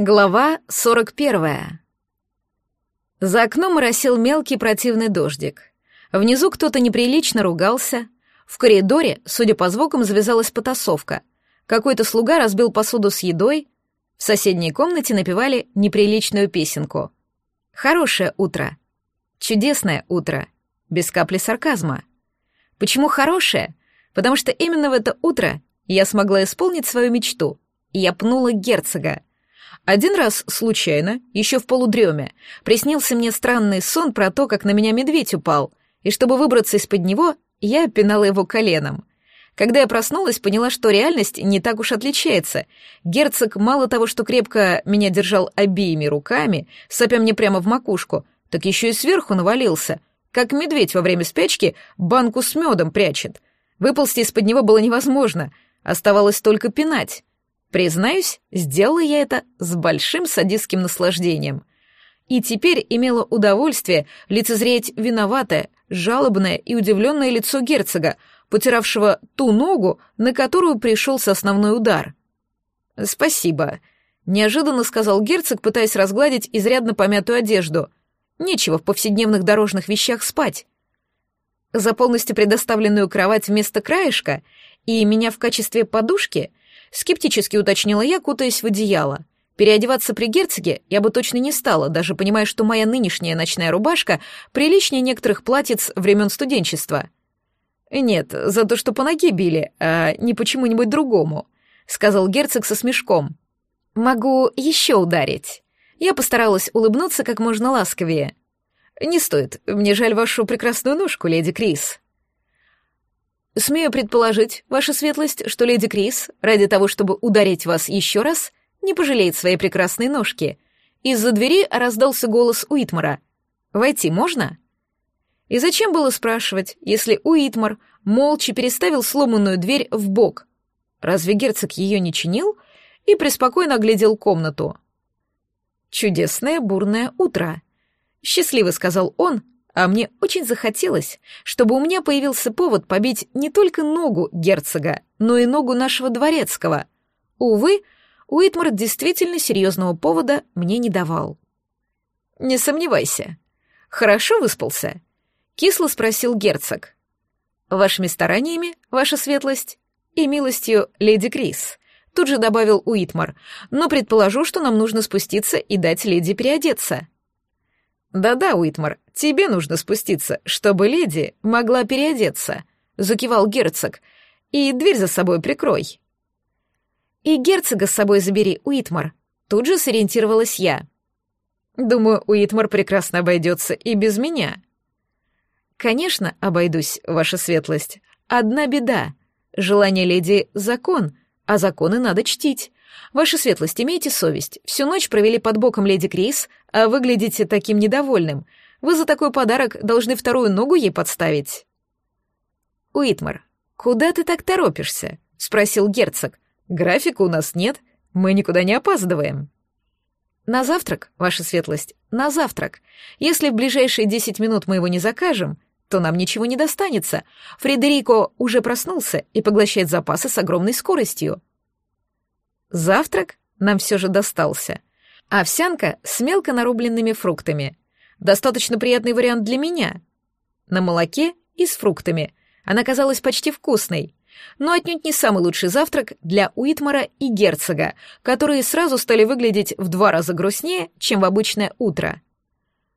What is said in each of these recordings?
Глава 41. За окном моросил мелкий противный дождик. Внизу кто-то неприлично ругался. В коридоре, судя по звукам, завязалась потасовка. Какой-то слуга разбил посуду с едой. В соседней комнате напевали неприличную песенку. Хорошее утро. Чудесное утро. Без капли сарказма. Почему хорошее? Потому что именно в это утро я смогла исполнить свою мечту. Я пнула герцога. Один раз случайно, еще в полудреме, приснился мне странный сон про то, как на меня медведь упал, и чтобы выбраться из-под него, я пинала его коленом. Когда я проснулась, поняла, что реальность не так уж отличается. Герцог мало того, что крепко меня держал обеими руками, сопя мне прямо в макушку, так еще и сверху навалился, как медведь во время спячки банку с медом прячет. Выползти из-под него было невозможно, оставалось только пинать. Признаюсь, сделала я это с большим садистским наслаждением. И теперь имела удовольствие лицезреть виноватое, жалобное и удивленное лицо герцога, потиравшего ту ногу, на которую пришелся основной удар. «Спасибо», — неожиданно сказал герцог, пытаясь разгладить изрядно помятую одежду. «Нечего в повседневных дорожных вещах спать». За полностью предоставленную кровать вместо краешка и меня в качестве подушки Скептически уточнила я, кутаясь в одеяло. Переодеваться при герцоге я бы точно не стала, даже понимая, что моя нынешняя ночная рубашка приличнее некоторых платьиц времен студенчества. «Нет, за то, что по ноге били, а не почему-нибудь другому», — сказал герцог со смешком. «Могу еще ударить». Я постаралась улыбнуться как можно ласковее. «Не стоит, мне жаль вашу прекрасную ножку, леди Крис». Смею предположить, ваша светлость, что леди Крис, ради того, чтобы ударить вас еще раз, не пожалеет своей прекрасной ножки. Из-за двери раздался голос Уитмара. «Войти можно?» И зачем было спрашивать, если Уитмар молча переставил сломанную дверь в бок? Разве герцог ее не чинил? И преспокойно оглядел комнату. «Чудесное бурное утро», — счастливо сказал он, а мне очень захотелось, чтобы у меня появился повод побить не только ногу герцога, но и ногу нашего дворецкого. Увы, Уитмар действительно серьезного повода мне не давал. «Не сомневайся. Хорошо выспался?» — кисло спросил герцог. «Вашими стараниями, ваша светлость, и милостью леди Крис», — тут же добавил Уитмар, «но предположу, что нам нужно спуститься и дать леди переодеться». «Да-да, Уитмар, тебе нужно спуститься, чтобы леди могла переодеться», — закивал герцог. «И дверь за собой прикрой». «И герцога с собой забери, Уитмар», — тут же сориентировалась я. «Думаю, Уитмар прекрасно обойдется и без меня». «Конечно, обойдусь, ваша светлость. Одна беда. Желание леди — закон, а законы надо чтить. Ваша светлость, имейте совесть. Всю ночь провели под боком леди Крис, а выглядите таким недовольным. Вы за такой подарок должны вторую ногу ей подставить. Уитмар, куда ты так торопишься? спросил герцог. Графика у нас нет, мы никуда не опаздываем. На завтрак, ваша светлость, на завтрак. Если в ближайшие десять минут мы его не закажем, то нам ничего не достанется. Фредерико уже проснулся и поглощает запасы с огромной скоростью. Завтрак нам все же достался. Овсянка с мелко нарубленными фруктами. Достаточно приятный вариант для меня. На молоке и с фруктами. Она казалась почти вкусной. Но отнюдь не самый лучший завтрак для Уитмара и герцога, которые сразу стали выглядеть в два раза грустнее, чем в обычное утро.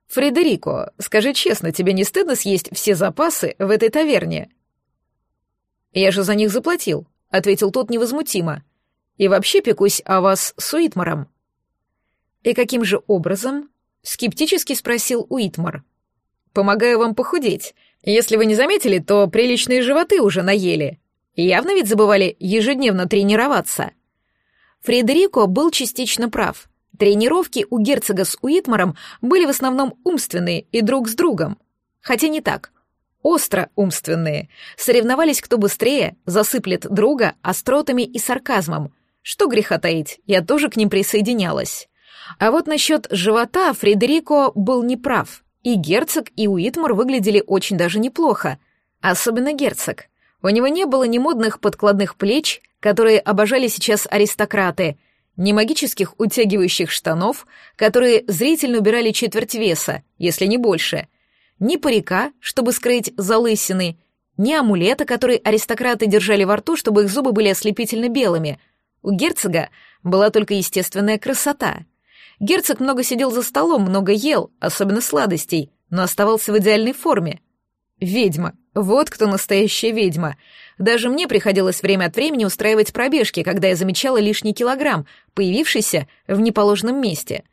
«Фредерико, скажи честно, тебе не стыдно съесть все запасы в этой таверне?» «Я же за них заплатил», — ответил тот невозмутимо. И вообще пекусь о вас с Уитмаром». «И каким же образом?» — скептически спросил Уитмар. «Помогаю вам похудеть. Если вы не заметили, то приличные животы уже наели. Явно ведь забывали ежедневно тренироваться». Фредерико был частично прав. Тренировки у герцога с Уитмаром были в основном умственные и друг с другом. Хотя не так. Остро умственные. Соревновались, кто быстрее засыплет друга остротами и сарказмом, что греха таить, я тоже к ним присоединялась. А вот насчет живота Фредерико был неправ. И герцог, и Уитмар выглядели очень даже неплохо. Особенно герцог. У него не было ни модных подкладных плеч, которые обожали сейчас аристократы, ни магических утягивающих штанов, которые зрительно убирали четверть веса, если не больше, ни парика, чтобы скрыть залысины, ни амулета, который аристократы держали во рту, чтобы их зубы были ослепительно белыми. У герцога была только естественная красота. Герцог много сидел за столом, много ел, особенно сладостей, но оставался в идеальной форме. Ведьма. Вот кто настоящая ведьма. Даже мне приходилось время от времени устраивать пробежки, когда я замечала лишний килограмм, появившийся в неположенном месте.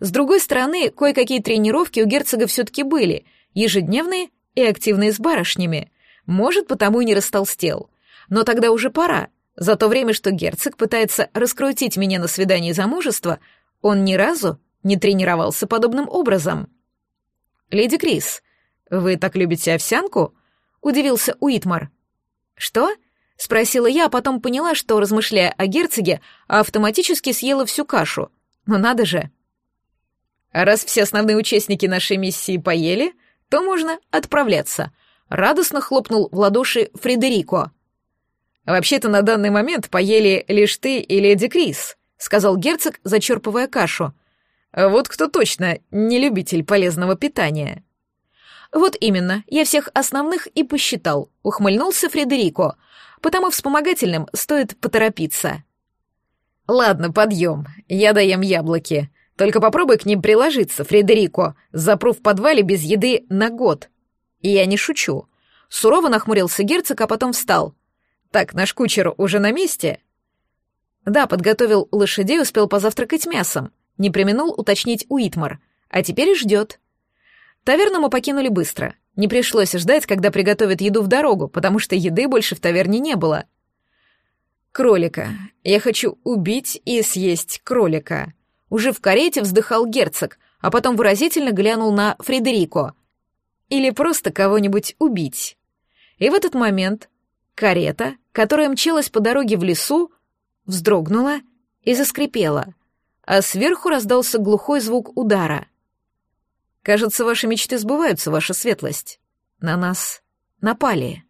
С другой стороны, кое-какие тренировки у герцога все-таки были, ежедневные и активные с барышнями. Может, потому и не растолстел. Но тогда уже пора. За то время, что герцог пытается раскрутить меня на свидании замужества, он ни разу не тренировался подобным образом. «Леди Крис, вы так любите овсянку?» — удивился Уитмар. «Что?» — спросила я, а потом поняла, что, размышляя о герцоге, автоматически съела всю кашу. Но надо же. А раз все основные участники нашей миссии поели, то можно отправляться. Радостно хлопнул в ладоши Фредерико. «Вообще-то на данный момент поели лишь ты и леди Крис», — сказал герцог, зачерпывая кашу. «Вот кто точно не любитель полезного питания». «Вот именно, я всех основных и посчитал», — ухмыльнулся Фредерико. «Потому вспомогательным стоит поторопиться». «Ладно, подъем, я даем яблоки. Только попробуй к ним приложиться, Фредерико. Запру в подвале без еды на год». И я не шучу. Сурово нахмурился герцог, а потом встал. «Так, наш кучер уже на месте?» «Да, подготовил лошадей, успел позавтракать мясом», — не применул уточнить Уитмар. «А теперь ждет». Таверну мы покинули быстро. Не пришлось ждать, когда приготовят еду в дорогу, потому что еды больше в таверне не было. «Кролика. Я хочу убить и съесть кролика». Уже в карете вздыхал герцог, а потом выразительно глянул на Фредерико. «Или просто кого-нибудь убить». И в этот момент карета, которая мчалась по дороге в лесу, вздрогнула и заскрипела, а сверху раздался глухой звук удара — Кажется, ваши мечты сбываются, ваша светлость. На нас напали.